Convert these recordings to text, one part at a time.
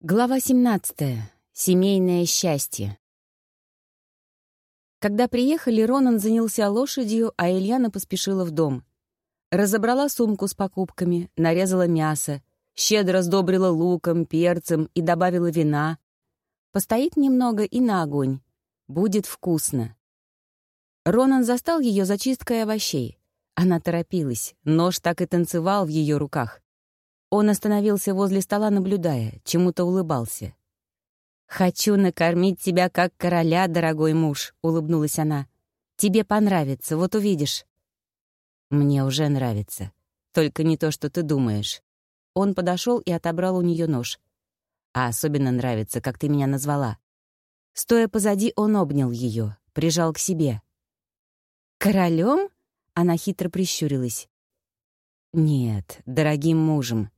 Глава 17. Семейное счастье. Когда приехали, Ронан занялся лошадью, а Ильяна поспешила в дом. Разобрала сумку с покупками, нарезала мясо, щедро сдобрила луком, перцем и добавила вина. Постоит немного и на огонь. Будет вкусно. Ронан застал ее зачисткой овощей. Она торопилась, нож так и танцевал в ее руках. Он остановился возле стола, наблюдая, чему-то улыбался. «Хочу накормить тебя как короля, дорогой муж», — улыбнулась она. «Тебе понравится, вот увидишь». «Мне уже нравится. Только не то, что ты думаешь». Он подошел и отобрал у нее нож. «А особенно нравится, как ты меня назвала». Стоя позади, он обнял ее, прижал к себе. «Королем?» — она хитро прищурилась. «Нет, дорогим мужем.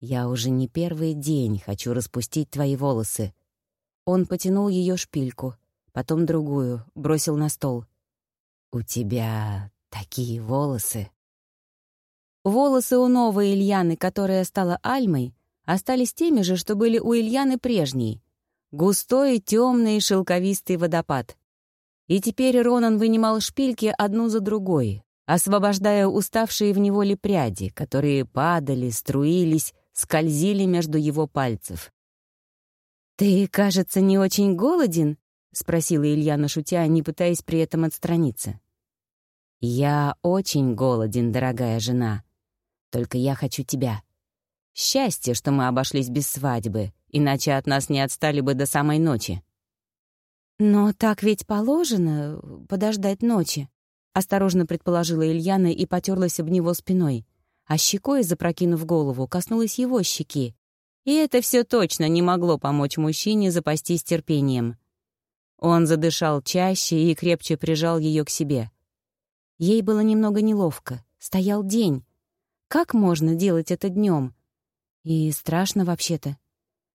«Я уже не первый день хочу распустить твои волосы». Он потянул ее шпильку, потом другую, бросил на стол. «У тебя такие волосы». Волосы у новой Ильяны, которая стала Альмой, остались теми же, что были у Ильяны прежней. Густой, темный, шелковистый водопад. И теперь Ронан вынимал шпильки одну за другой, освобождая уставшие в неволе пряди, которые падали, струились, скользили между его пальцев. «Ты, кажется, не очень голоден?» — спросила Ильяна, шутя, не пытаясь при этом отстраниться. «Я очень голоден, дорогая жена. Только я хочу тебя. Счастье, что мы обошлись без свадьбы, иначе от нас не отстали бы до самой ночи». «Но так ведь положено подождать ночи», — осторожно предположила Ильяна и потерлась об него спиной а щекой, запрокинув голову, коснулась его щеки. И это все точно не могло помочь мужчине запастись терпением. Он задышал чаще и крепче прижал ее к себе. Ей было немного неловко. Стоял день. Как можно делать это днем? И страшно вообще-то.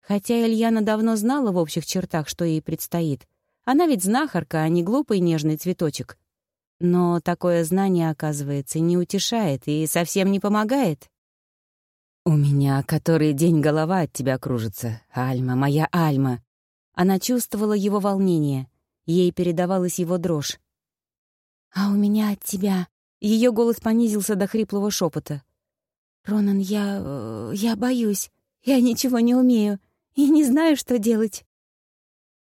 Хотя Ильяна давно знала в общих чертах, что ей предстоит. Она ведь знахарка, а не глупый нежный цветочек. Но такое знание, оказывается, не утешает и совсем не помогает. «У меня который день голова от тебя кружится, Альма, моя Альма». Она чувствовала его волнение, ей передавалась его дрожь. «А у меня от тебя...» Ее голос понизился до хриплого шепота. «Ронан, я... Э, я боюсь. Я ничего не умею и не знаю, что делать».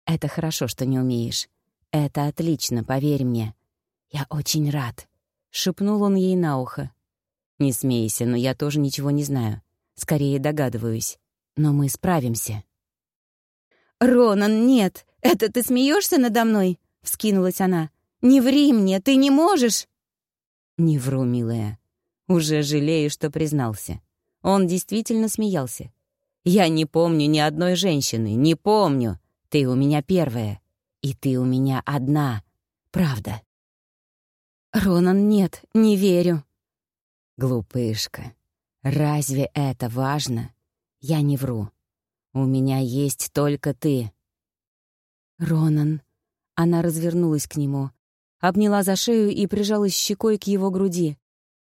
«Это хорошо, что не умеешь. Это отлично, поверь мне. «Я очень рад», — шепнул он ей на ухо. «Не смейся, но я тоже ничего не знаю. Скорее догадываюсь. Но мы справимся». «Ронан, нет! Это ты смеешься надо мной?» — вскинулась она. «Не ври мне, ты не можешь!» «Не вру, милая. Уже жалею, что признался. Он действительно смеялся. Я не помню ни одной женщины, не помню. Ты у меня первая. И ты у меня одна. Правда. «Ронан, нет, не верю». «Глупышка, разве это важно? Я не вру. У меня есть только ты». «Ронан...» Она развернулась к нему, обняла за шею и прижалась щекой к его груди.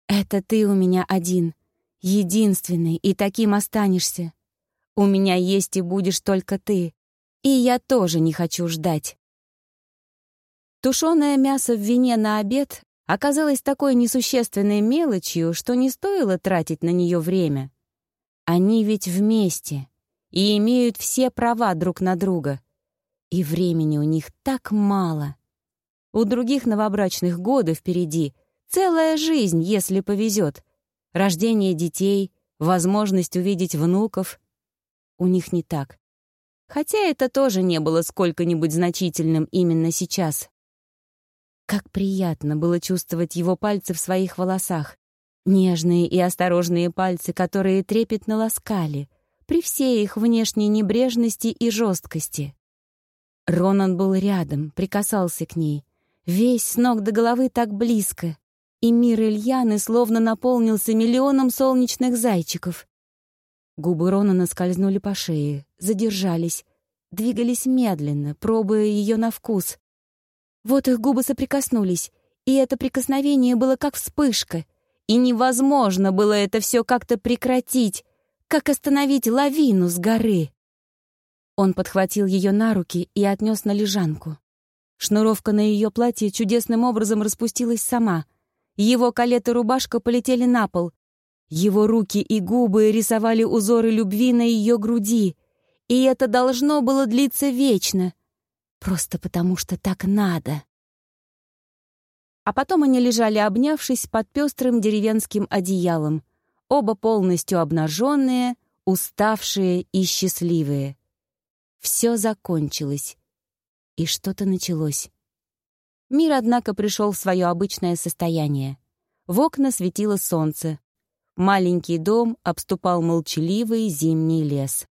«Это ты у меня один, единственный, и таким останешься. У меня есть и будешь только ты, и я тоже не хочу ждать». Тушеное мясо в вине на обед оказалась такой несущественной мелочью, что не стоило тратить на нее время. Они ведь вместе и имеют все права друг на друга. И времени у них так мало. У других новобрачных годы впереди, целая жизнь, если повезет. Рождение детей, возможность увидеть внуков. У них не так. Хотя это тоже не было сколько-нибудь значительным именно сейчас. Как приятно было чувствовать его пальцы в своих волосах. Нежные и осторожные пальцы, которые трепетно ласкали, при всей их внешней небрежности и жесткости. Ронан был рядом, прикасался к ней. Весь с ног до головы так близко. И мир Ильяны словно наполнился миллионом солнечных зайчиков. Губы Ронана скользнули по шее, задержались, двигались медленно, пробуя ее на вкус. Вот их губы соприкоснулись, и это прикосновение было как вспышка, и невозможно было это все как-то прекратить, как остановить лавину с горы. Он подхватил ее на руки и отнес на лежанку. Шнуровка на ее платье чудесным образом распустилась сама. Его калет и рубашка полетели на пол. Его руки и губы рисовали узоры любви на ее груди. И это должно было длиться вечно. Просто потому что так надо. А потом они лежали, обнявшись под пестрым деревенским одеялом, оба полностью обнаженные, уставшие и счастливые. Все закончилось. И что-то началось. Мир, однако, пришел в свое обычное состояние. В окна светило солнце. Маленький дом обступал молчаливый зимний лес.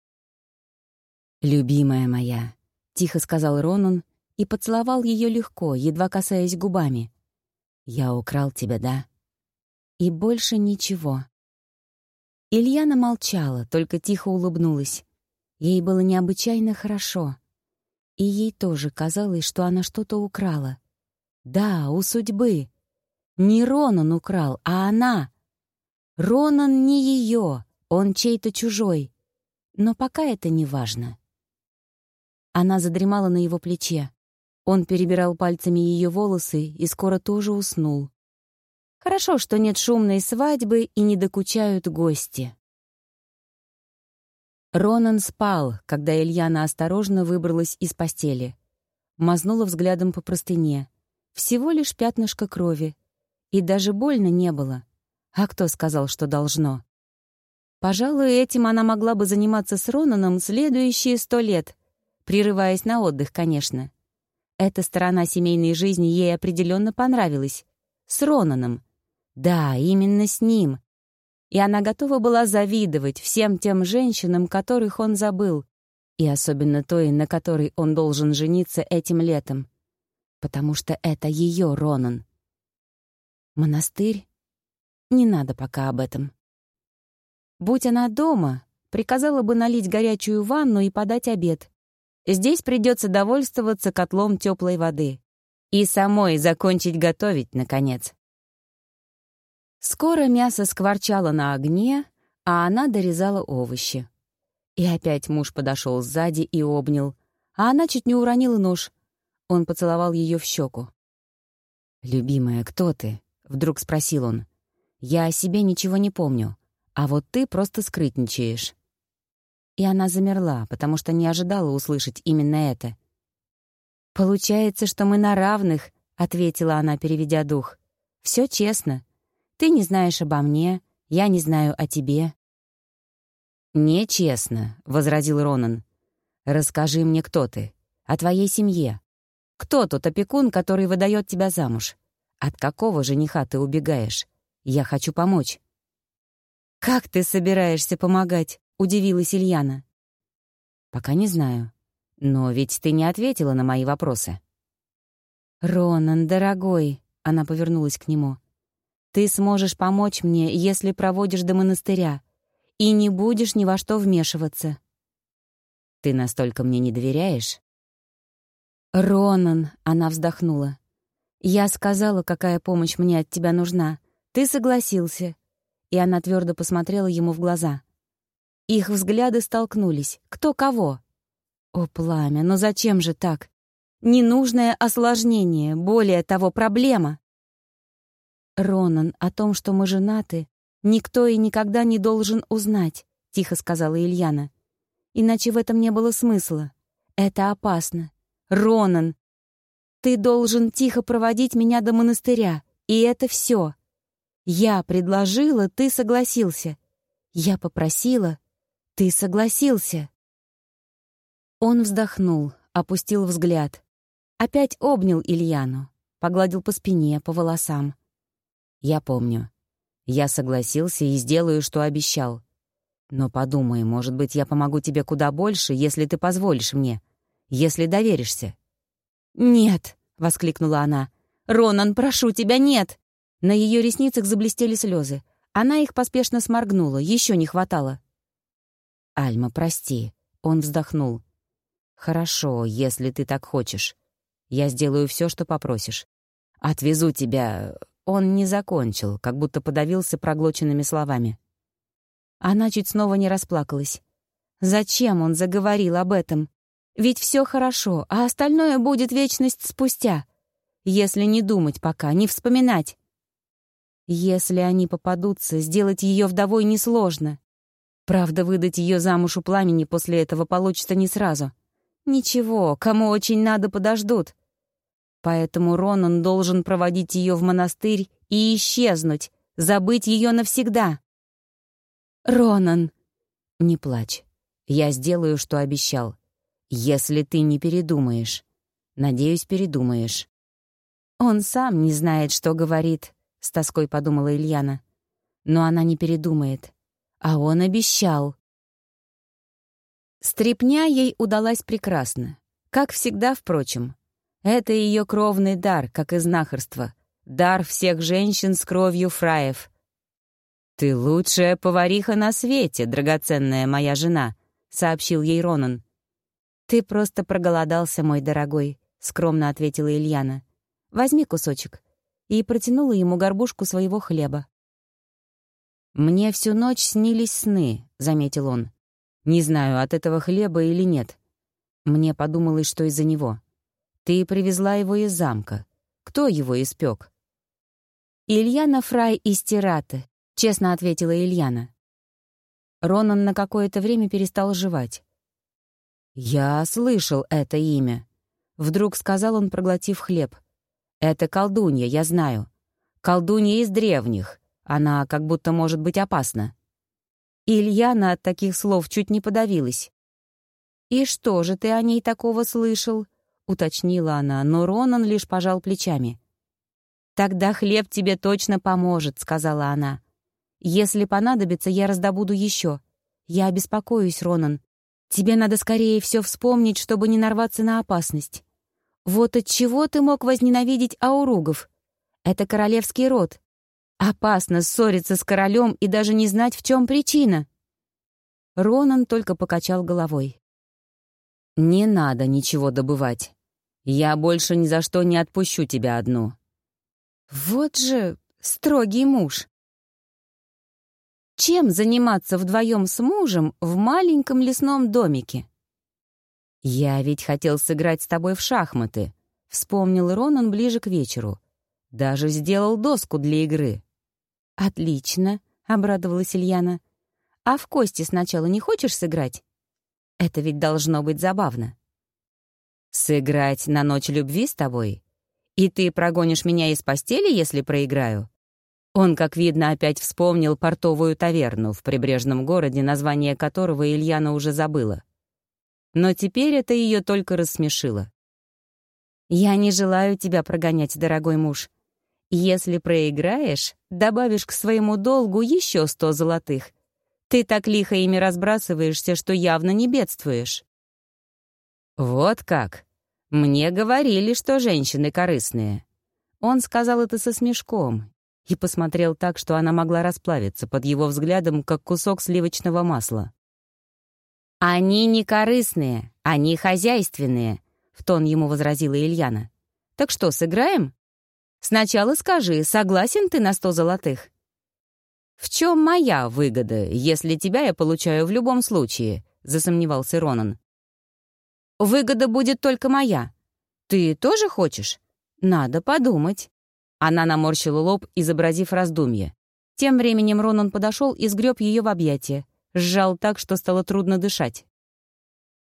«Любимая моя», — тихо сказал Ронан и поцеловал ее легко, едва касаясь губами. «Я украл тебя, да?» И больше ничего. Ильяна молчала, только тихо улыбнулась. Ей было необычайно хорошо. И ей тоже казалось, что она что-то украла. Да, у судьбы. Не Ронан украл, а она. Ронан не ее, он чей-то чужой. Но пока это не важно. Она задремала на его плече. Он перебирал пальцами ее волосы и скоро тоже уснул. Хорошо, что нет шумной свадьбы и не докучают гости. Ронан спал, когда Ильяна осторожно выбралась из постели. Мазнула взглядом по простыне. Всего лишь пятнышко крови. И даже больно не было. А кто сказал, что должно? Пожалуй, этим она могла бы заниматься с Ронаном следующие сто лет, прерываясь на отдых, конечно. Эта сторона семейной жизни ей определенно понравилась. С Ронаном. Да, именно с ним и она готова была завидовать всем тем женщинам, которых он забыл, и особенно той, на которой он должен жениться этим летом, потому что это ее Ронан. Монастырь? Не надо пока об этом. Будь она дома, приказала бы налить горячую ванну и подать обед. Здесь придется довольствоваться котлом теплой воды. И самой закончить готовить, наконец. Скоро мясо скворчало на огне, а она дорезала овощи. И опять муж подошел сзади и обнял, а она чуть не уронила нож. Он поцеловал ее в щеку. «Любимая, кто ты?» — вдруг спросил он. «Я о себе ничего не помню, а вот ты просто скрытничаешь». И она замерла, потому что не ожидала услышать именно это. «Получается, что мы на равных», — ответила она, переведя дух. «Все честно. Ты не знаешь обо мне, я не знаю о тебе». «Нечестно», — возразил Ронан. «Расскажи мне, кто ты, о твоей семье. Кто тот опекун, который выдает тебя замуж? От какого жениха ты убегаешь? Я хочу помочь». «Как ты собираешься помогать?» — удивилась Ильяна. «Пока не знаю. Но ведь ты не ответила на мои вопросы». «Ронан, дорогой», — она повернулась к нему, — ты сможешь помочь мне, если проводишь до монастыря, и не будешь ни во что вмешиваться. Ты настолько мне не доверяешь? Ронан, она вздохнула. Я сказала, какая помощь мне от тебя нужна. Ты согласился. И она твердо посмотрела ему в глаза. Их взгляды столкнулись. Кто кого? О, пламя, но зачем же так? Ненужное осложнение, более того, проблема. «Ронан, о том, что мы женаты, никто и никогда не должен узнать», — тихо сказала Ильяна. «Иначе в этом не было смысла. Это опасно. Ронан, ты должен тихо проводить меня до монастыря, и это все. Я предложила, ты согласился. Я попросила, ты согласился». Он вздохнул, опустил взгляд. Опять обнял Ильяну, погладил по спине, по волосам. Я помню. Я согласился и сделаю, что обещал. Но подумай, может быть, я помогу тебе куда больше, если ты позволишь мне, если доверишься». «Нет!» — воскликнула она. «Ронан, прошу тебя, нет!» На ее ресницах заблестели слезы. Она их поспешно сморгнула, еще не хватало. «Альма, прости», — он вздохнул. «Хорошо, если ты так хочешь. Я сделаю все, что попросишь. Отвезу тебя он не закончил, как будто подавился проглоченными словами. Она чуть снова не расплакалась. Зачем он заговорил об этом? Ведь все хорошо, а остальное будет вечность спустя. Если не думать пока, не вспоминать. Если они попадутся, сделать ее вдовой несложно. Правда, выдать ее замуж у пламени после этого получится не сразу. Ничего, кому очень надо, подождут. Поэтому Ронан должен проводить ее в монастырь и исчезнуть, забыть ее навсегда. «Ронан!» «Не плачь. Я сделаю, что обещал. Если ты не передумаешь. Надеюсь, передумаешь». «Он сам не знает, что говорит», — с тоской подумала Ильяна. «Но она не передумает. А он обещал». Стрепня ей удалась прекрасно. Как всегда, впрочем. Это ее кровный дар, как и знахарство. Дар всех женщин с кровью фраев. «Ты лучшая повариха на свете, драгоценная моя жена», — сообщил ей Ронан. «Ты просто проголодался, мой дорогой», — скромно ответила Ильяна. «Возьми кусочек». И протянула ему горбушку своего хлеба. «Мне всю ночь снились сны», — заметил он. «Не знаю, от этого хлеба или нет. Мне подумалось, что из-за него. Ты привезла его из замка. Кто его испек? «Ильяна Фрай из Тираты», — честно ответила Ильяна. Ронан на какое-то время перестал жевать. «Я слышал это имя», — вдруг сказал он, проглотив хлеб. «Это колдунья, я знаю. Колдунья из древних. Она как будто может быть опасна». Ильяна от таких слов чуть не подавилась. «И что же ты о ней такого слышал?» уточнила она, но Ронан лишь пожал плечами. «Тогда хлеб тебе точно поможет», — сказала она. «Если понадобится, я раздобуду еще. Я обеспокоюсь, Ронан. Тебе надо скорее все вспомнить, чтобы не нарваться на опасность. Вот от чего ты мог возненавидеть ауругов? Это королевский род. Опасно ссориться с королем и даже не знать, в чем причина». Ронан только покачал головой. «Не надо ничего добывать. Я больше ни за что не отпущу тебя одну». «Вот же строгий муж!» Чем заниматься вдвоем с мужем в маленьком лесном домике? «Я ведь хотел сыграть с тобой в шахматы», — вспомнил Ронан ближе к вечеру. «Даже сделал доску для игры». «Отлично», — обрадовалась Ильяна. «А в кости сначала не хочешь сыграть? Это ведь должно быть забавно». «Сыграть на ночь любви с тобой? И ты прогонишь меня из постели, если проиграю?» Он, как видно, опять вспомнил портовую таверну в прибрежном городе, название которого Ильяна уже забыла. Но теперь это ее только рассмешило. «Я не желаю тебя прогонять, дорогой муж. Если проиграешь, добавишь к своему долгу еще сто золотых. Ты так лихо ими разбрасываешься, что явно не бедствуешь». «Вот как? Мне говорили, что женщины корыстные». Он сказал это со смешком и посмотрел так, что она могла расплавиться под его взглядом, как кусок сливочного масла. «Они не корыстные, они хозяйственные», — в тон ему возразила Ильяна. «Так что, сыграем? Сначала скажи, согласен ты на сто золотых?» «В чем моя выгода, если тебя я получаю в любом случае?» — засомневался Ронан. Выгода будет только моя. Ты тоже хочешь? Надо подумать». Она наморщила лоб, изобразив раздумье. Тем временем Ронан подошел и сгреб ее в объятия. Сжал так, что стало трудно дышать.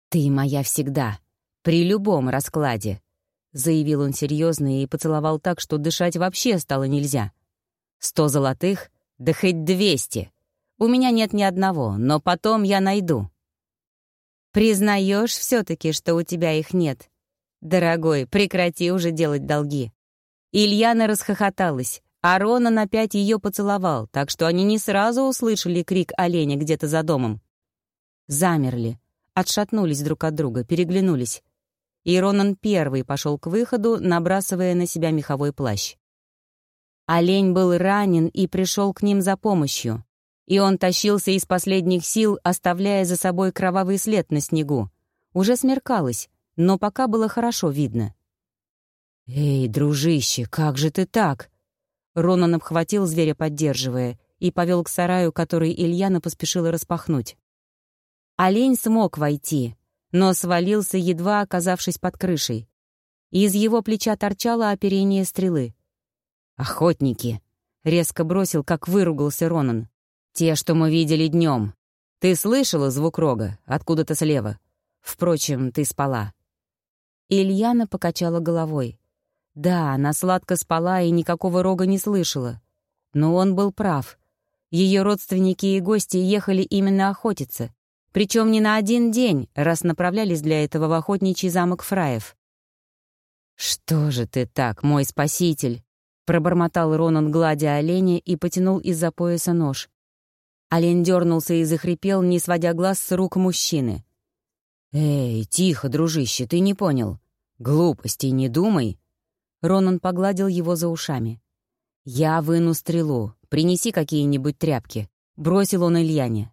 «Ты моя всегда, при любом раскладе», — заявил он серьезно и поцеловал так, что дышать вообще стало нельзя. «Сто золотых? Да хоть двести. У меня нет ни одного, но потом я найду». Признаешь все-таки, что у тебя их нет? Дорогой, прекрати уже делать долги. Ильяна расхохоталась, а Ронан опять ее поцеловал, так что они не сразу услышали крик оленя где-то за домом. Замерли, отшатнулись друг от друга, переглянулись. И Ронан первый пошел к выходу, набрасывая на себя меховой плащ. Олень был ранен и пришел к ним за помощью и он тащился из последних сил, оставляя за собой кровавый след на снегу. Уже смеркалось, но пока было хорошо видно. «Эй, дружище, как же ты так?» Ронан обхватил зверя, поддерживая, и повел к сараю, который Ильяна поспешила распахнуть. Олень смог войти, но свалился, едва оказавшись под крышей. Из его плеча торчало оперение стрелы. «Охотники!» — резко бросил, как выругался Ронан. «Те, что мы видели днем. Ты слышала звук рога? Откуда-то слева. Впрочем, ты спала». Ильяна покачала головой. Да, она сладко спала и никакого рога не слышала. Но он был прав. Ее родственники и гости ехали именно охотиться. Причем не на один день, раз направлялись для этого в охотничий замок Фраев. «Что же ты так, мой спаситель?» — пробормотал Ронан, гладя оленя, и потянул из-за пояса нож. Олень дернулся и захрипел, не сводя глаз с рук мужчины. «Эй, тихо, дружище, ты не понял. Глупостей не думай». Ронан погладил его за ушами. «Я выну стрелу. Принеси какие-нибудь тряпки», — бросил он Ильяне.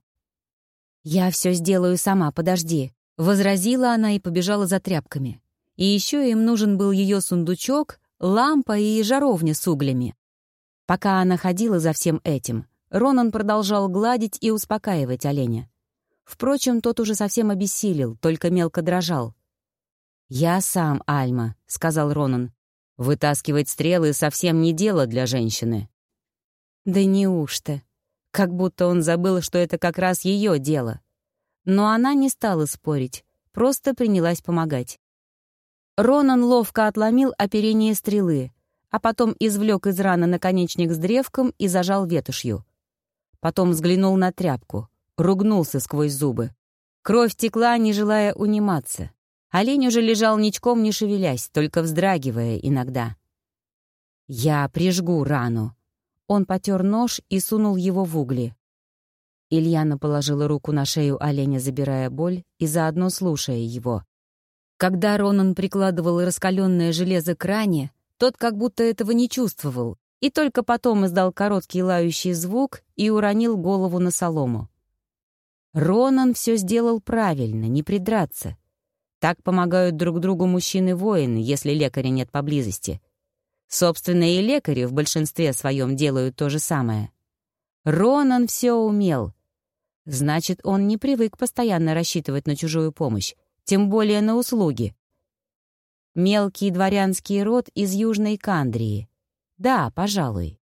«Я все сделаю сама, подожди», — возразила она и побежала за тряпками. И еще им нужен был ее сундучок, лампа и жаровня с углями. Пока она ходила за всем этим, Ронан продолжал гладить и успокаивать оленя. Впрочем, тот уже совсем обессилел, только мелко дрожал. «Я сам, Альма», — сказал Ронан. «Вытаскивать стрелы совсем не дело для женщины». «Да неужто?» Как будто он забыл, что это как раз ее дело. Но она не стала спорить, просто принялась помогать. Ронан ловко отломил оперение стрелы, а потом извлек из раны наконечник с древком и зажал ветошью. Потом взглянул на тряпку ругнулся сквозь зубы. Кровь текла, не желая униматься. Олень уже лежал ничком, не шевелясь, только вздрагивая иногда. «Я прижгу рану». Он потер нож и сунул его в угли. Ильяна положила руку на шею оленя, забирая боль и заодно слушая его. Когда Ронан прикладывал раскаленное железо к ране, тот как будто этого не чувствовал, и только потом издал короткий лающий звук и уронил голову на солому. Ронан все сделал правильно, не придраться. Так помогают друг другу мужчины-воины, если лекаря нет поблизости. Собственно, и лекари в большинстве своем делают то же самое. Ронан все умел. Значит, он не привык постоянно рассчитывать на чужую помощь, тем более на услуги. Мелкий дворянский род из Южной Кандрии. Да, пожалуй.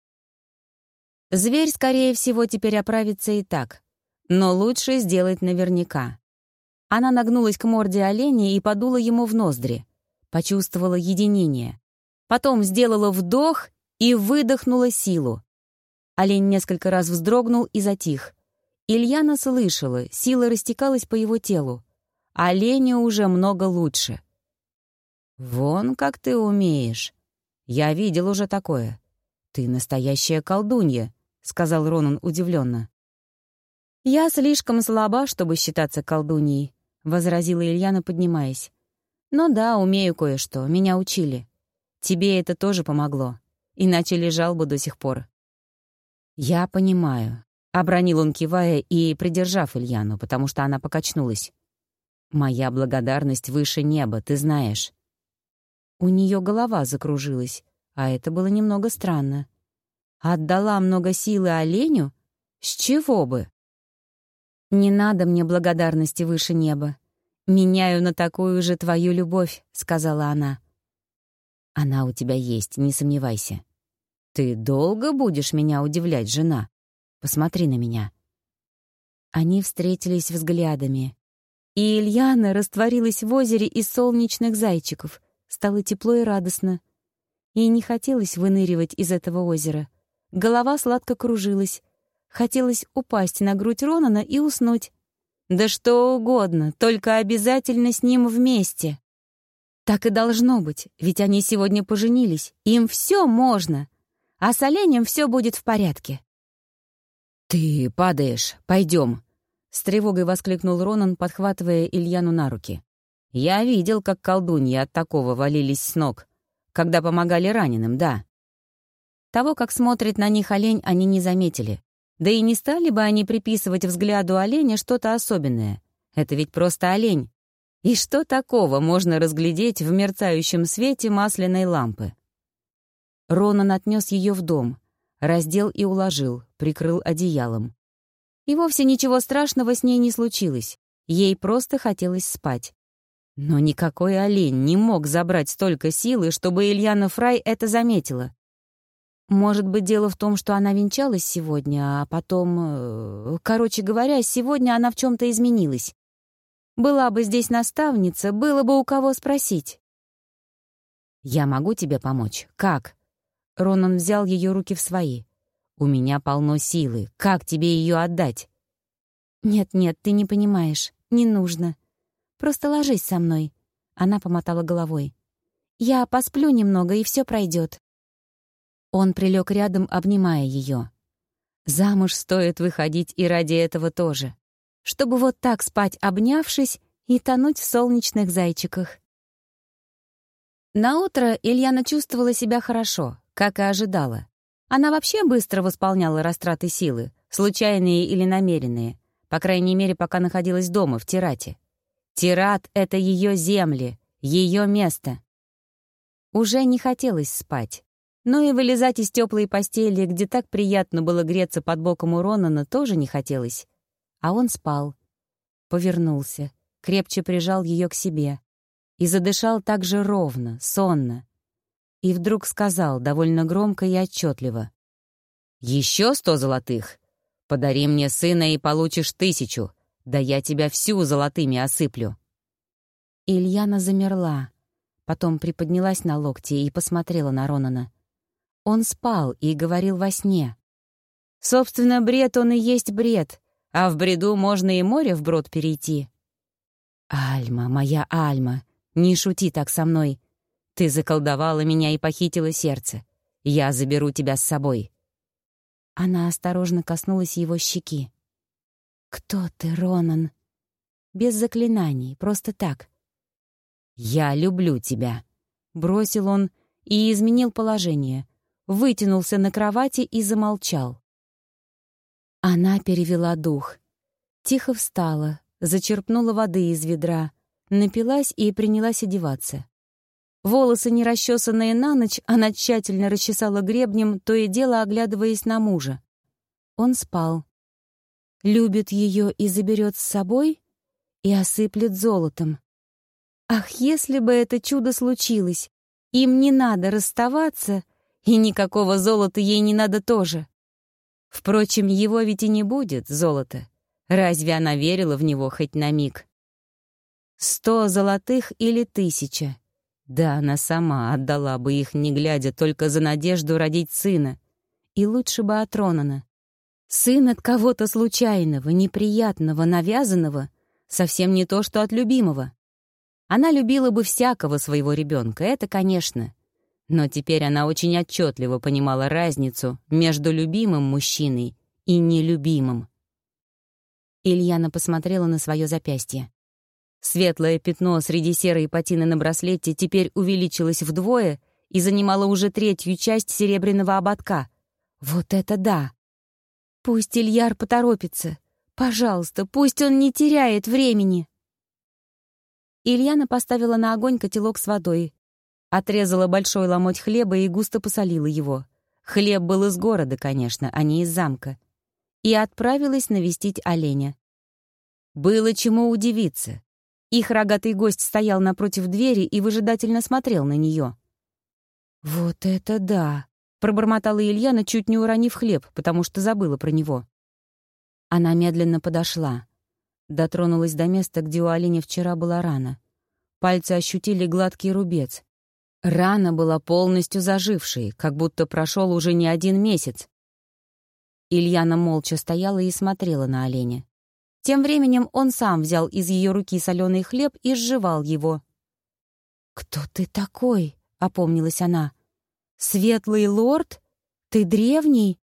Зверь, скорее всего, теперь оправится и так. Но лучше сделать наверняка. Она нагнулась к морде оленя и подула ему в ноздри. Почувствовала единение. Потом сделала вдох и выдохнула силу. Олень несколько раз вздрогнул и затих. Ильяна слышала, сила растекалась по его телу. Оленю уже много лучше. «Вон как ты умеешь. Я видел уже такое. Ты настоящая колдунья», — сказал Ронан удивленно. «Я слишком слаба, чтобы считаться колдуньей», — возразила Ильяна, поднимаясь. «Но да, умею кое-что, меня учили. Тебе это тоже помогло, иначе лежал бы до сих пор». «Я понимаю», — обронил он, кивая и придержав Ильяну, потому что она покачнулась. «Моя благодарность выше неба, ты знаешь». У нее голова закружилась, а это было немного странно. Отдала много силы оленю? С чего бы? «Не надо мне благодарности выше неба. Меняю на такую же твою любовь», — сказала она. «Она у тебя есть, не сомневайся. Ты долго будешь меня удивлять, жена? Посмотри на меня». Они встретились взглядами. И Ильяна растворилась в озере из солнечных зайчиков. Стало тепло и радостно. Ей не хотелось выныривать из этого озера. Голова сладко кружилась. Хотелось упасть на грудь Ронана и уснуть. Да что угодно, только обязательно с ним вместе. Так и должно быть, ведь они сегодня поженились. Им все можно. А с оленем все будет в порядке. «Ты падаешь, пойдем», — с тревогой воскликнул Ронан, подхватывая Ильяну на руки. «Я видел, как колдуньи от такого валились с ног, когда помогали раненым, да». Того, как смотрит на них олень, они не заметили. Да и не стали бы они приписывать взгляду оленя что-то особенное. Это ведь просто олень. И что такого можно разглядеть в мерцающем свете масляной лампы? Ронан отнес ее в дом, раздел и уложил, прикрыл одеялом. И вовсе ничего страшного с ней не случилось. Ей просто хотелось спать. Но никакой олень не мог забрать столько силы, чтобы Ильяна Фрай это заметила. Может быть, дело в том, что она венчалась сегодня, а потом... Э, короче говоря, сегодня она в чем то изменилась. Была бы здесь наставница, было бы у кого спросить. «Я могу тебе помочь? Как?» Ронан взял ее руки в свои. «У меня полно силы. Как тебе ее отдать?» «Нет-нет, ты не понимаешь. Не нужно. Просто ложись со мной». Она помотала головой. «Я посплю немного, и все пройдет. Он прилег рядом, обнимая ее. Замуж стоит выходить и ради этого тоже. Чтобы вот так спать, обнявшись, и тонуть в солнечных зайчиках. Наутро Ильяна чувствовала себя хорошо, как и ожидала. Она вообще быстро восполняла растраты силы, случайные или намеренные, по крайней мере, пока находилась дома, в Тирате. Тират — это ее земли, ее место. Уже не хотелось спать. Но и вылезать из теплой постели, где так приятно было греться под боком у Ронана, тоже не хотелось. А он спал. Повернулся, крепче прижал ее к себе и задышал так же ровно, сонно. И вдруг сказал довольно громко и отчетливо. «Еще сто золотых? Подари мне сына и получишь тысячу. Да я тебя всю золотыми осыплю». Ильяна замерла, потом приподнялась на локте и посмотрела на Ронана. Он спал и говорил во сне. Собственно, бред он и есть бред, а в бреду можно и море вброд перейти. «Альма, моя Альма, не шути так со мной. Ты заколдовала меня и похитила сердце. Я заберу тебя с собой». Она осторожно коснулась его щеки. «Кто ты, Ронан?» Без заклинаний, просто так. «Я люблю тебя», — бросил он и изменил положение. Вытянулся на кровати и замолчал. Она перевела дух. Тихо встала, зачерпнула воды из ведра, напилась и принялась одеваться. Волосы, не расчесанные на ночь, она тщательно расчесала гребнем, то и дело оглядываясь на мужа. Он спал. Любит ее и заберет с собой, и осыплет золотом. Ах, если бы это чудо случилось! Им не надо расставаться, и никакого золота ей не надо тоже. Впрочем, его ведь и не будет, золота. Разве она верила в него хоть на миг? Сто золотых или тысяча. Да, она сама отдала бы их, не глядя, только за надежду родить сына. И лучше бы от Ронана. Сын от кого-то случайного, неприятного, навязанного — совсем не то, что от любимого. Она любила бы всякого своего ребенка, это, конечно. Но теперь она очень отчетливо понимала разницу между любимым мужчиной и нелюбимым. Ильяна посмотрела на свое запястье. Светлое пятно среди серой патины на браслете теперь увеличилось вдвое и занимало уже третью часть серебряного ободка. Вот это да! Пусть Ильяр поторопится. Пожалуйста, пусть он не теряет времени. Ильяна поставила на огонь котелок с водой, отрезала большой ломоть хлеба и густо посолила его. Хлеб был из города, конечно, а не из замка. И отправилась навестить оленя. Было чему удивиться. Их рогатый гость стоял напротив двери и выжидательно смотрел на нее. «Вот это да!» — пробормотала Ильяна, чуть не уронив хлеб, потому что забыла про него. Она медленно подошла. Дотронулась до места, где у оленя вчера была рана. Пальцы ощутили гладкий рубец. Рана была полностью зажившей, как будто прошел уже не один месяц. Ильяна молча стояла и смотрела на оленя. Тем временем он сам взял из ее руки соленый хлеб и сживал его. «Кто ты такой?» — опомнилась она. «Светлый лорд? Ты древний?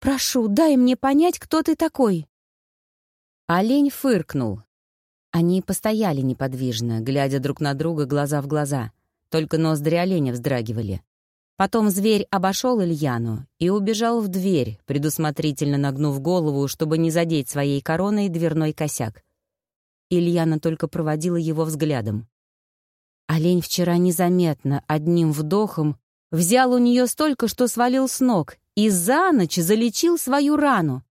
Прошу, дай мне понять, кто ты такой». Олень фыркнул. Они постояли неподвижно, глядя друг на друга глаза в глаза. Только ноздри оленя вздрагивали. Потом зверь обошел Ильяну и убежал в дверь, предусмотрительно нагнув голову, чтобы не задеть своей короной дверной косяк. Ильяна только проводила его взглядом. Олень вчера незаметно, одним вдохом, взял у нее столько, что свалил с ног, и за ночь залечил свою рану.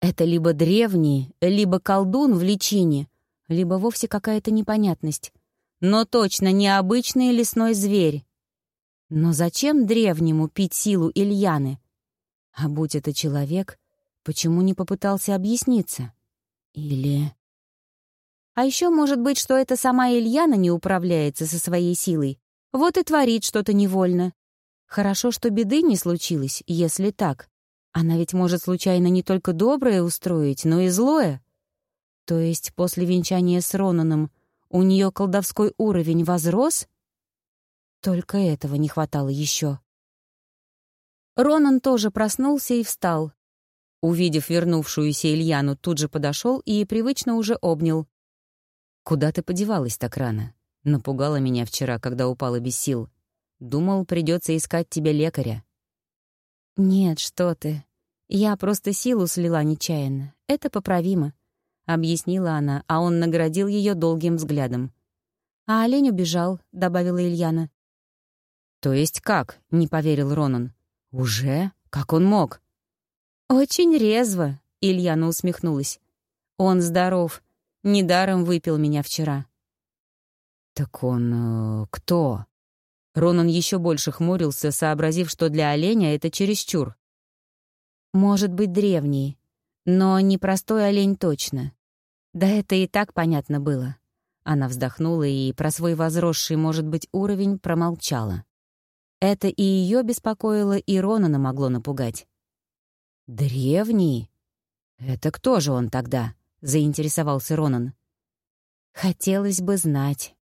Это либо древний, либо колдун в личине, либо вовсе какая-то непонятность. Но точно необычный лесной зверь. Но зачем древнему пить силу Ильяны? А будь это человек, почему не попытался объясниться? Или... А еще может быть, что это сама Ильяна не управляется со своей силой. Вот и творит что-то невольно. Хорошо, что беды не случилось, если так. Она ведь может случайно не только доброе устроить, но и злое. То есть после венчания с Ронаном у нее колдовской уровень возрос? Только этого не хватало еще. Ронан тоже проснулся и встал. Увидев вернувшуюся Ильяну, тут же подошел и привычно уже обнял. «Куда ты подевалась так рано? Напугала меня вчера, когда упала без сил. Думал, придется искать тебе лекаря». «Нет, что ты. Я просто силу слила нечаянно. Это поправимо», — объяснила она, а он наградил ее долгим взглядом. «А олень убежал», — добавила Ильяна. «То есть как?» — не поверил Ронан. «Уже? Как он мог?» «Очень резво», — Ильяна усмехнулась. «Он здоров. Недаром выпил меня вчера». «Так он... Э, кто?» Ронан еще больше хмурился, сообразив, что для оленя это чересчур. «Может быть, древний, но не простой олень точно. Да это и так понятно было». Она вздохнула и про свой возросший, может быть, уровень промолчала. Это и ее беспокоило, и Ронана могло напугать. «Древний? Это кто же он тогда?» — заинтересовался Ронан. «Хотелось бы знать».